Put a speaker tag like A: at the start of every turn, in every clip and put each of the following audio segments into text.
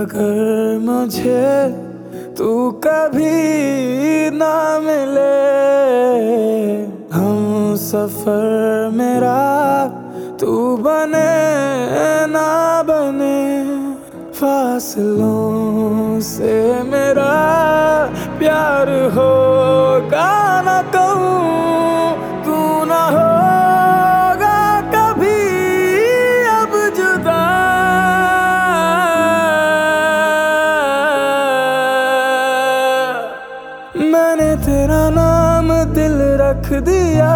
A: अगर मुझे तू कभी ना मिले, हम सफ़र मेरा तू बने ना बने, फासलों से मेरा प्यार होगा ना कहूँ। रख दिया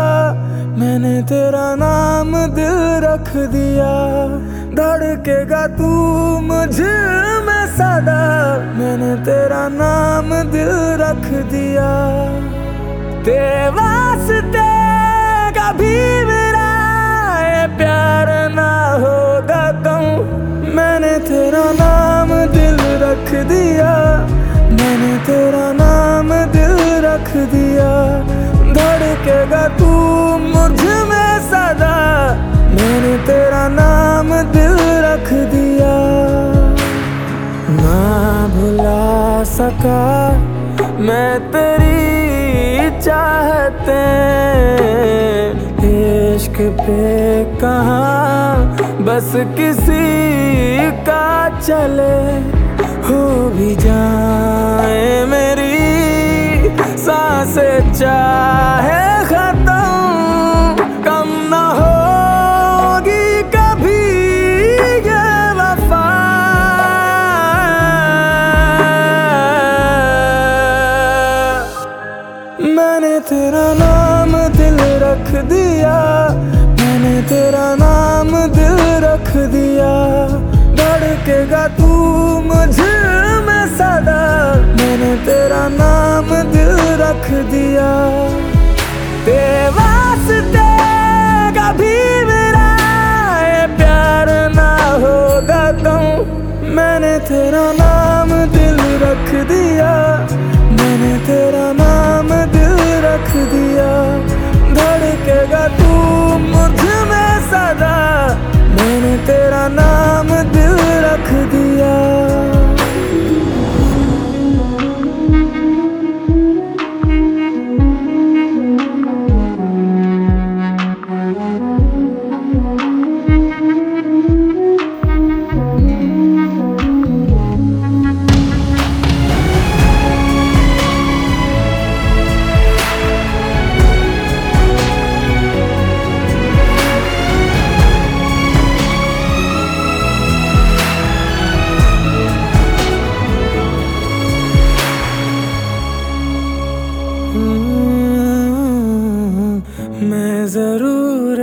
A: मैंने तेरा नाम दिल रख दिया धड़केगा तू मुझे में सदा मैंने तेरा नाम दिल रख दिया तेरे वास्ते कभी मेरा ये प्यार ना होगा कहूँ मैंने तेरा नाम दिल रख दिया मैंने तेरा नाम दिल रख दिया धड़केगा तू मुझमें सदा। मैंने तेरा नाम दिल रख दिया। ना भुला सका मैं तेरी चाहते। इश्क पे कहाँ बस किसी का चले। हो भी जाए मेरी साँसें चाहे खत्म कम ना होगी कभी ये वफा। मैंने तेरा नाम दिल रख दिया, मैंने तेरा नाम दिल रख दिया। धड़केगा तू मुझे में सदा, मैंने तेरा नाम दिल दिया। तेरे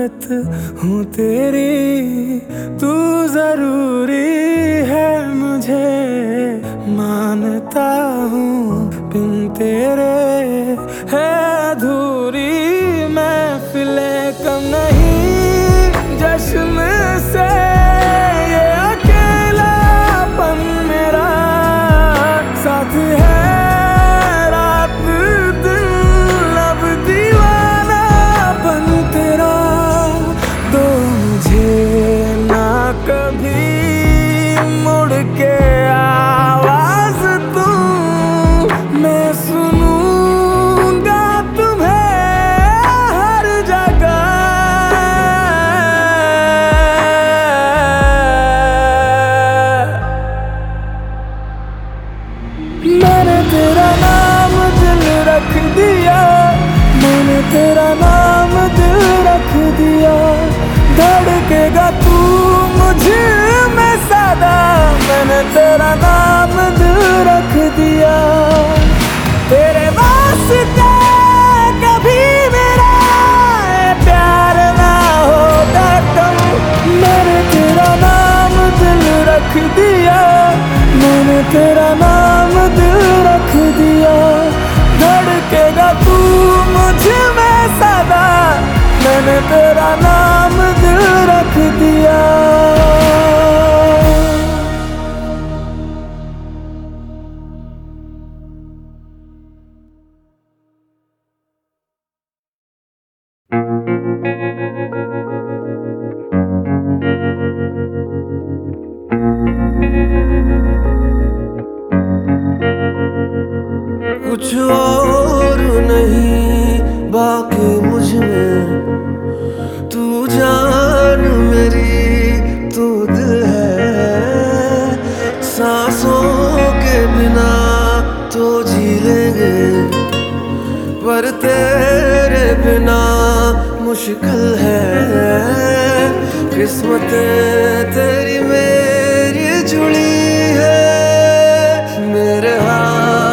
A: ज़रूरत हूँ तेरी तू ज़रूरी है मुझे। मानता हूँ बिन तेरे है अधूरी नाम दिल रख दिया। तेरे वास्ते कभी मेरा प्यार ना होगा कम मैंने तेरा नाम दिल रख दिया। मैंने तेरा नाम दिल रख दिया। धड़केगा तू मुझमें सदा। मैंने तेरा नाम दिल रख दिया।
B: है सांसों के बिना तो जी लेंगे, पर तेरे बिना मुश्किल है। किस्मत तेरी मेरी जुड़ी बाजी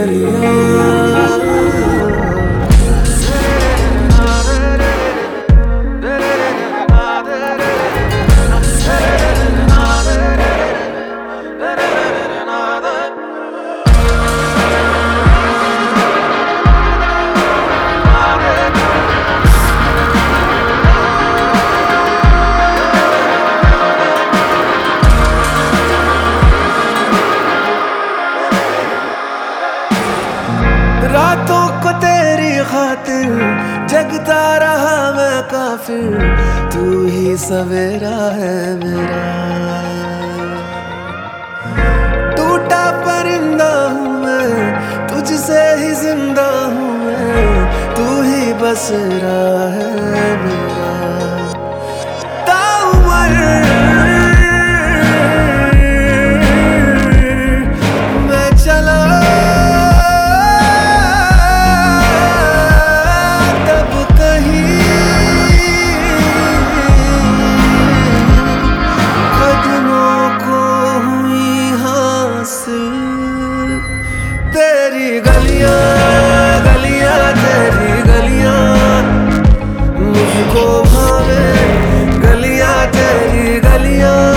B: तेरी रहा मैं काफिर, तू ही सवेरा है मेरा। टूटा परिंदा हूँ मैं, तुझसे ही ज़िंदा हूँ मैं, तू ही बसरा है मेरा। गलियाँ तेरी गलियाँ। मुझको भावे गलियाँ तेरी गलियाँ।